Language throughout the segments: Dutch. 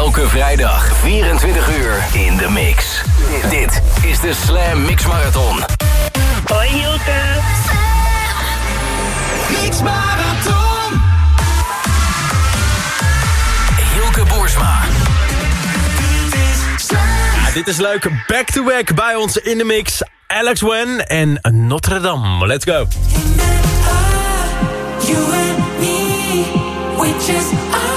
Elke vrijdag 24 uur in de mix. Dit is de Slam Mix Marathon. Hoi Hilke. Mix Marathon. Hilke Boersma. Ja, dit is leuk. Back-to-back bij ons in de mix. Alex Wen en Notre Dame. Let's go. You and me, we just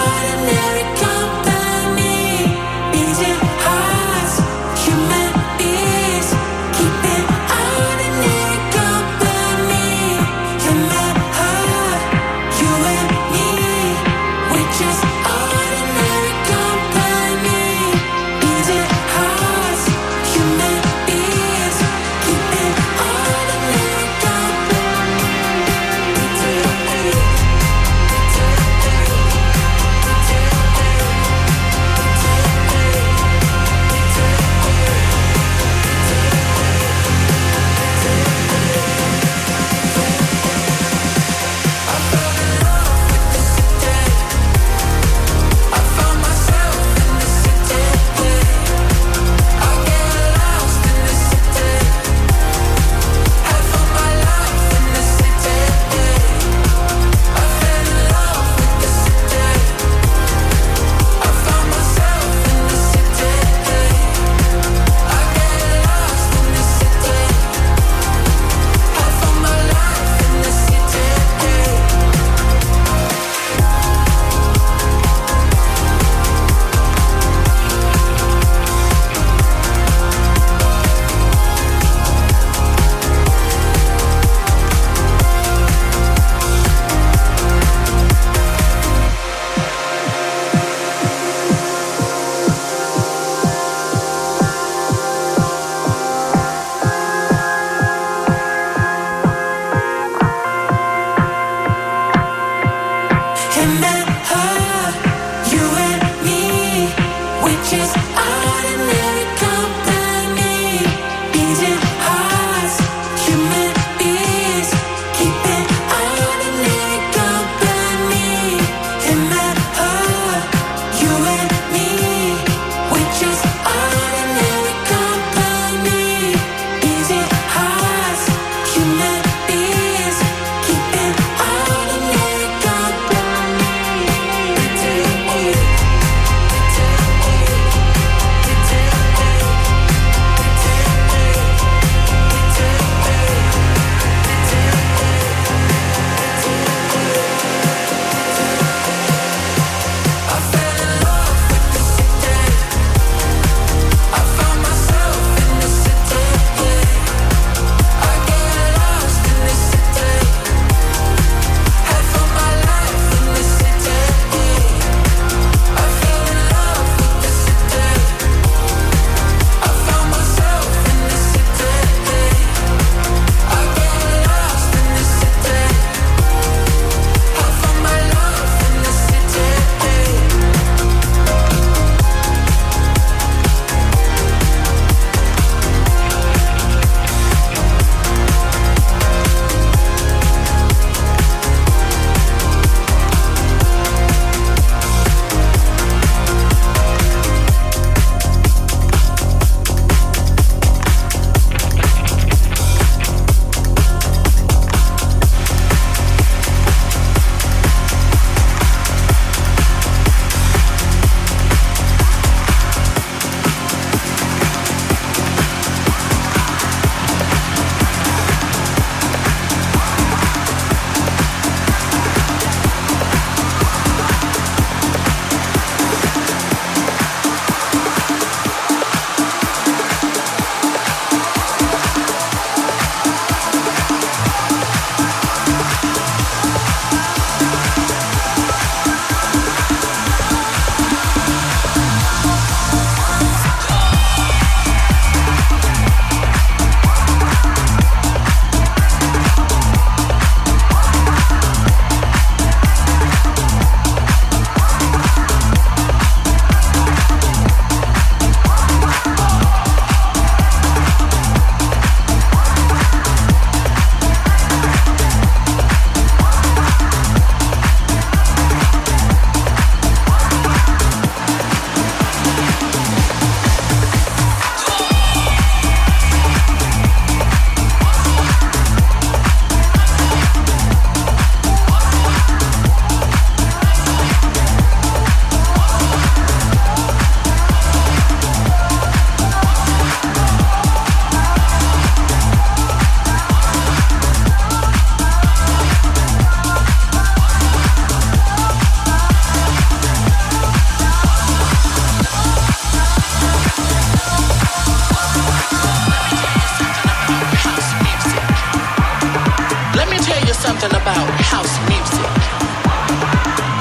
house music.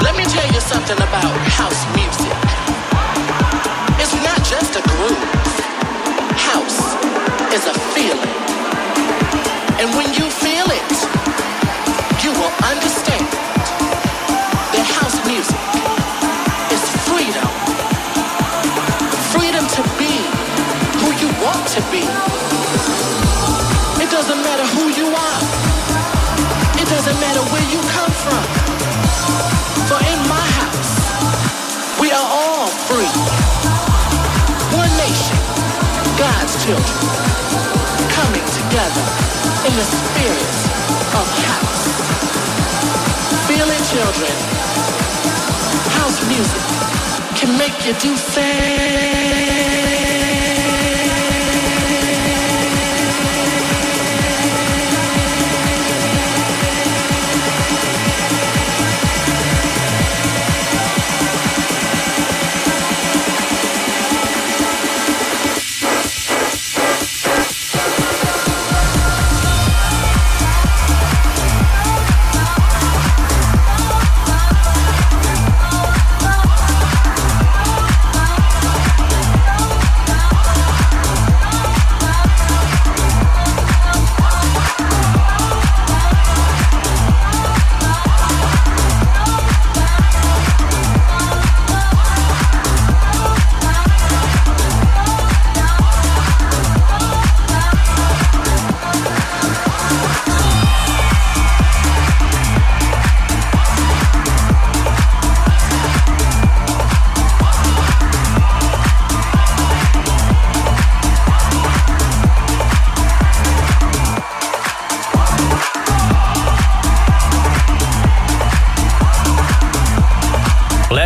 Let me tell you something about house music. Matter where you come from. For in my house, we are all free. One nation, God's children, coming together in the spirit of house. Children. House music can make you do things.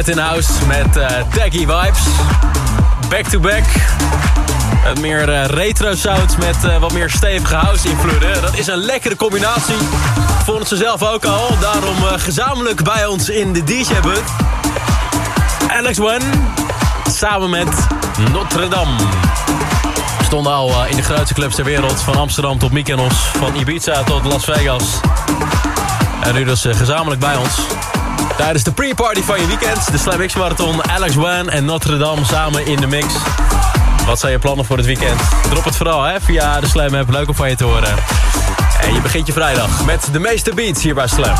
Latin House met uh, Taggy Vibes. Back to back. Met meer uh, retro sounds met uh, wat meer stevige house invloeden. Dat is een lekkere combinatie. Vonden ze zelf ook al. Daarom gezamenlijk bij ons in de DJ-bus. Alex One. Samen met Notre Dame. Stonden al in de grootste clubs ter wereld. Van Amsterdam tot Mykonos. Van Ibiza tot Las Vegas. En nu dus gezamenlijk bij ons. Tijdens de pre-party van je weekend. De Slam X Marathon, Alex Wan en Notre Dame samen in de mix. Wat zijn je plannen voor het weekend? Drop het vooral hè, via de Slam app. Leuk om van je te horen. En je begint je vrijdag met de meeste beats hier bij Slam.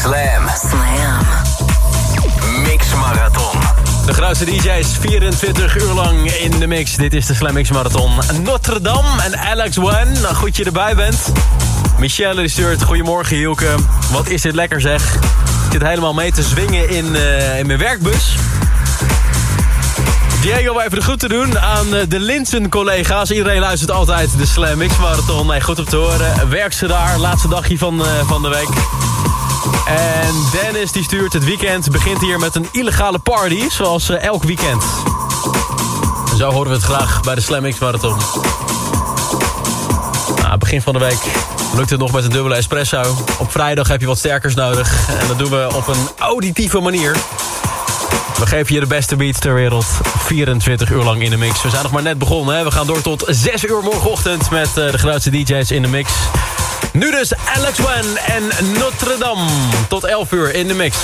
Slam Slam. Mix Marathon. De grootste DJ's 24 uur lang in de mix. Dit is de Slam Mix Marathon. Notre Dame en Alex One. Nou, goed je erbij bent. Michelle stuurt, goedemorgen Hielke. Wat is dit lekker zeg. Ik zit helemaal mee te zwingen in, eh, in mijn werkbus. Diego, even de groeten doen aan eh, de Linsen-collega's. Iedereen luistert altijd de Slam Mix Marathon. Nee, goed om te horen. Werk ze daar, laatste dagje van, eh, van de week. En Dennis die stuurt het weekend begint hier met een illegale party, zoals eh, elk weekend. Zo horen we het graag bij de Slam Mix Marathon. Nou, begin van de week lukt het nog met een dubbele espresso. Op vrijdag heb je wat sterkers nodig. En dat doen we op een auditieve manier. We geven je de beste beats ter wereld. 24 uur lang in de mix. We zijn nog maar net begonnen. Hè? We gaan door tot 6 uur morgenochtend met eh, de grootste DJ's in de mix. Nu dus Alex Wen en Notre Dame. Tot 11 uur in de mix.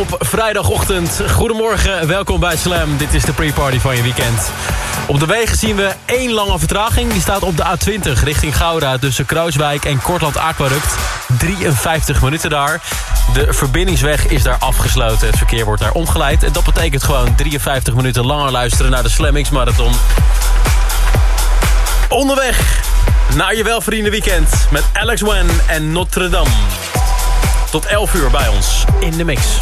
Op vrijdagochtend. Goedemorgen, welkom bij Slam. Dit is de pre-party van je weekend. Op de wegen zien we één lange vertraging. Die staat op de A20 richting Gouda tussen Kruiswijk en Kortland Aquaduct. 53 minuten daar. De verbindingsweg is daar afgesloten. Het verkeer wordt daar omgeleid. En dat betekent gewoon 53 minuten langer luisteren naar de Slammings Marathon. Onderweg naar je welverdiende weekend met Alex Wen en Notre Dame. Tot 11 uur bij ons in de mix.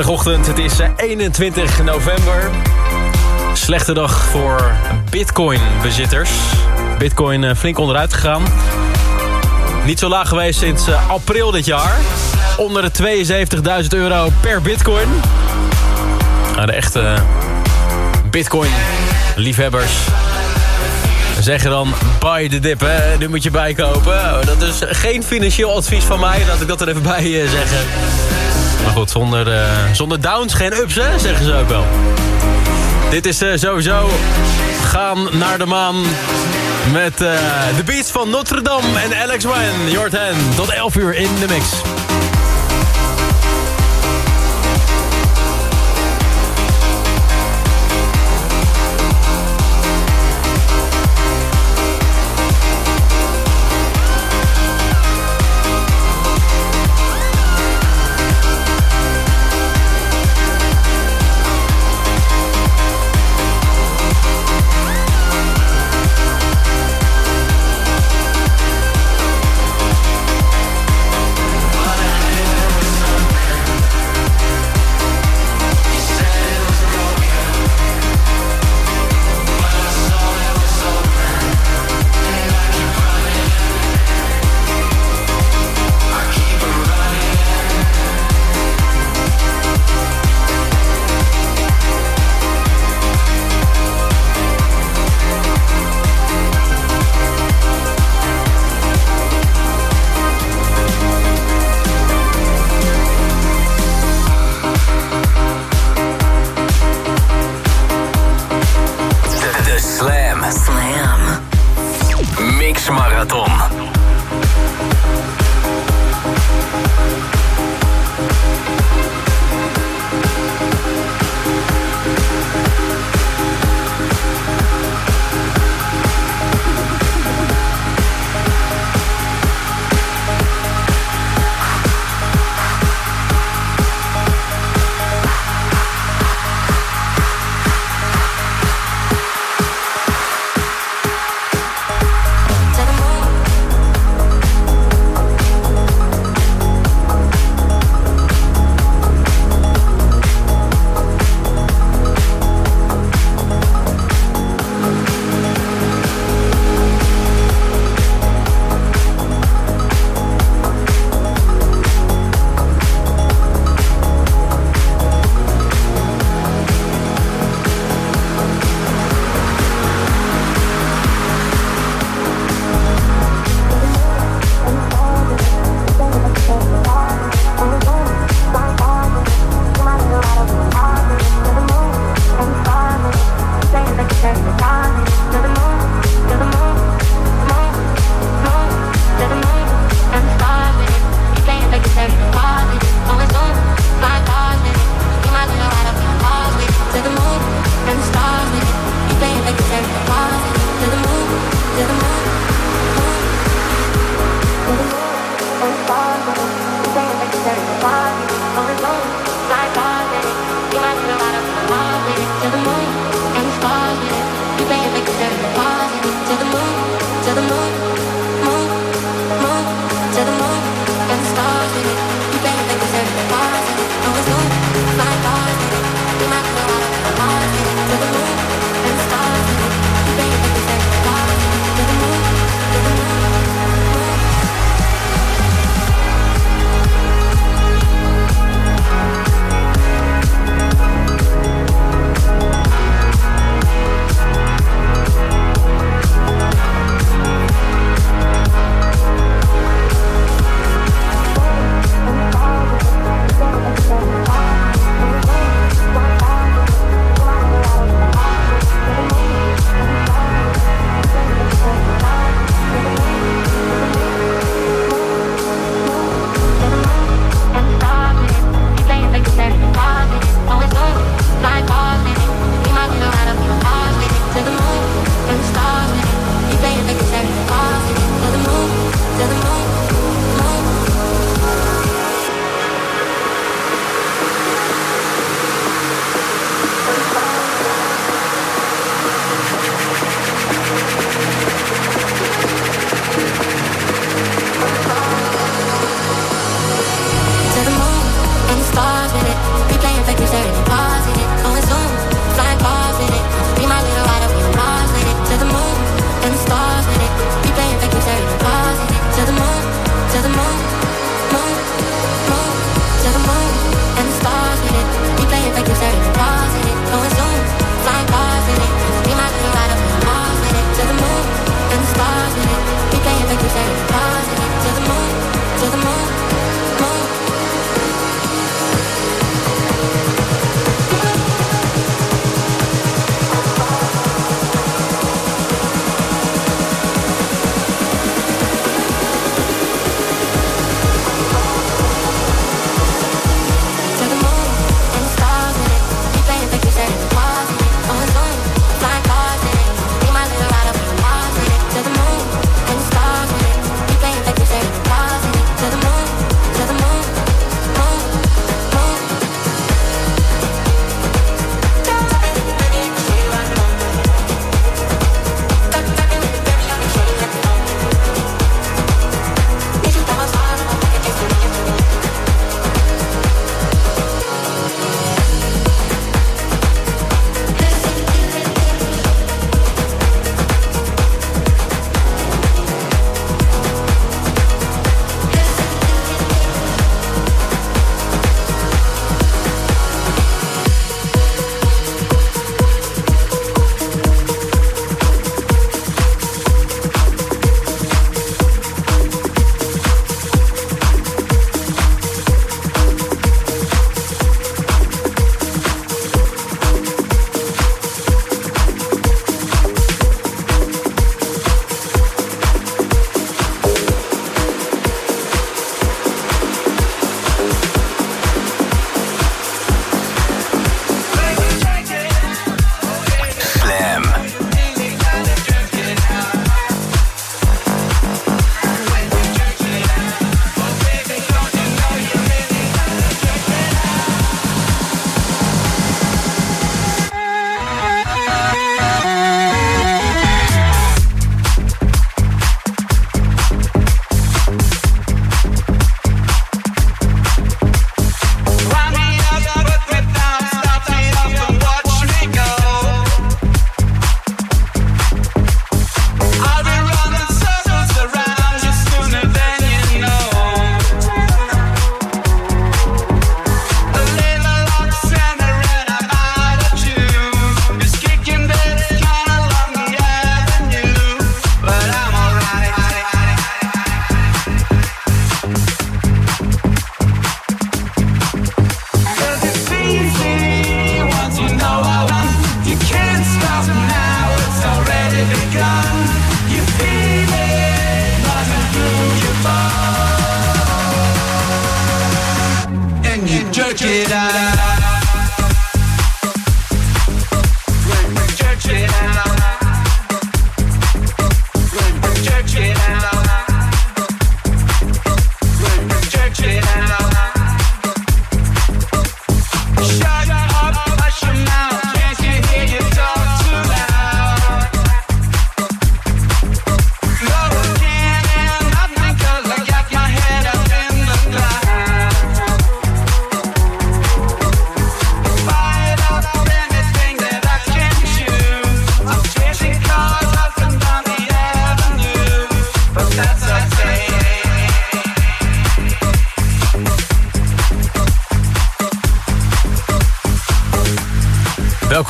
Vrijdagochtend, het is eh, 21 november. Slechte dag voor bitcoin-bezitters. Bitcoin eh, flink onderuit gegaan. Niet zo laag geweest sinds eh, april dit jaar. Onder de 72.000 euro per bitcoin. Nou, de echte bitcoin-liefhebbers zeggen dan buy the dip, hè. Nu moet je bijkopen. Dat is geen financieel advies van mij, laat ik dat er even bij eh, zeggen. Maar goed, zonder, eh, zonder downs geen ups, hè, zeggen ze ook wel. Dit is eh, sowieso gaan naar de maan met eh, de beats van Notre Dame en Alex Ryan. Jordan, tot 11 uur in de mix.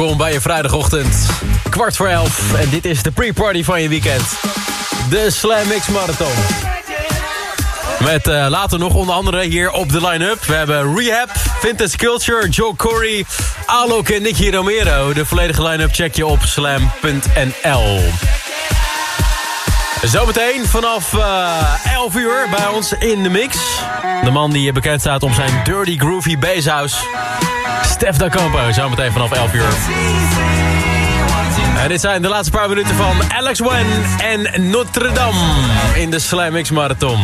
Welkom bij je vrijdagochtend. Kwart voor elf. En dit is de pre-party van je weekend. De Slam Mix Marathon. Met eh, later nog onder andere hier op de line-up. We hebben Rehab, Vintage Culture, Joe Corey, Alok en Nicky Romero. De volledige line-up check je op slam.nl. Zometeen vanaf eh 11 uur bij ons in de mix. De man die bekend staat om zijn dirty groovy basshouse. Stef da Campo, zometeen vanaf 11 uur. En dit zijn de laatste paar minuten van Alex Wen en Notre Dame in de Slam Mix Marathon.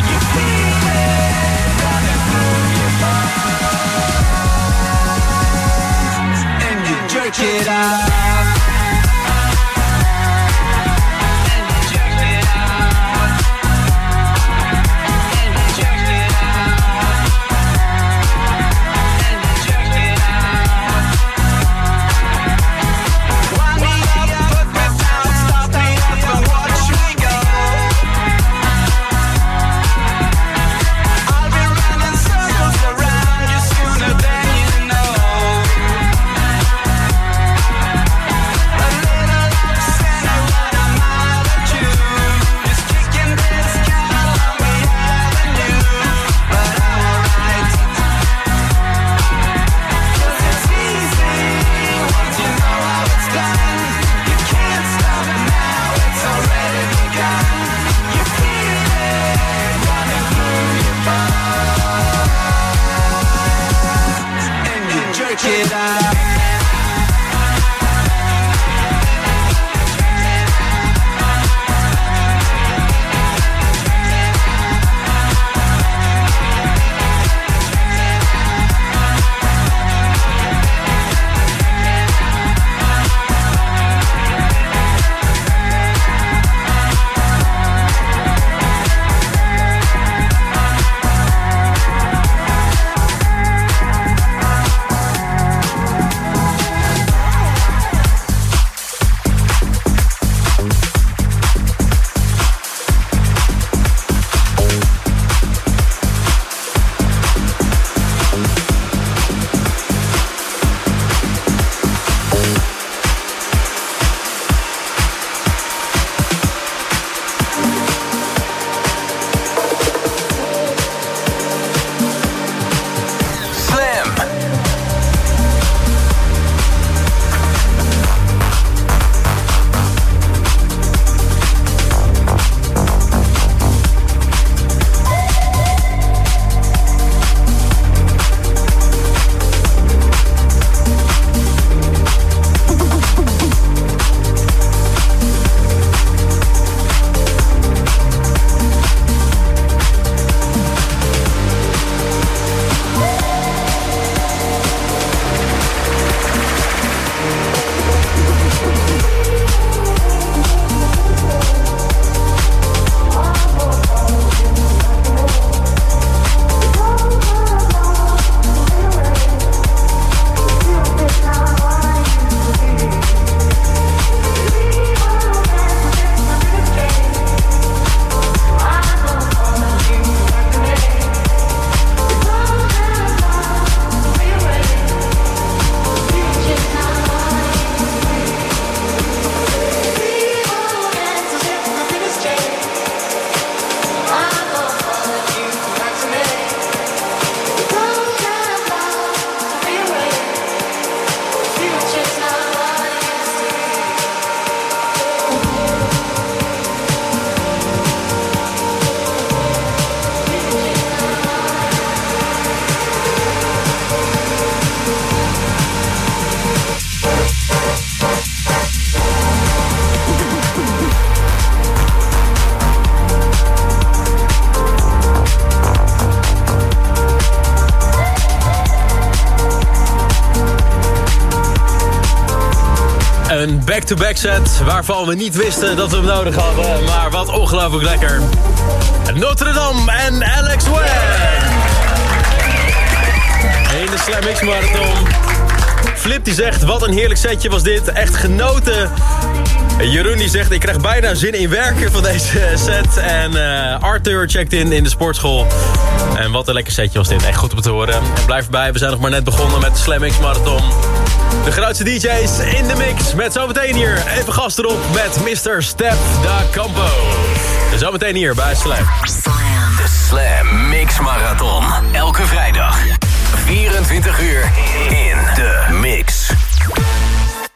Back-to-back waarvan we niet wisten dat we hem nodig hadden. Maar wat ongelooflijk lekker. Notre Dame en Alex Webb. In de Slam X Marathon. Flip die zegt, wat een heerlijk setje was dit. Echt genoten. Jeroen die zegt, ik krijg bijna zin in werken van deze set. En eh, Arthur checkt in in de sportschool. En wat een lekker setje was dit. Echt goed om te horen. En blijf erbij, we zijn nog maar net begonnen met de Slam X Marathon. De grootste DJ's in de mix. Met zometeen hier even gas erop met Mr. Step Da Campo. En zometeen hier bij Slam. De Slam Mix Marathon. Elke vrijdag. 24 uur in de mix.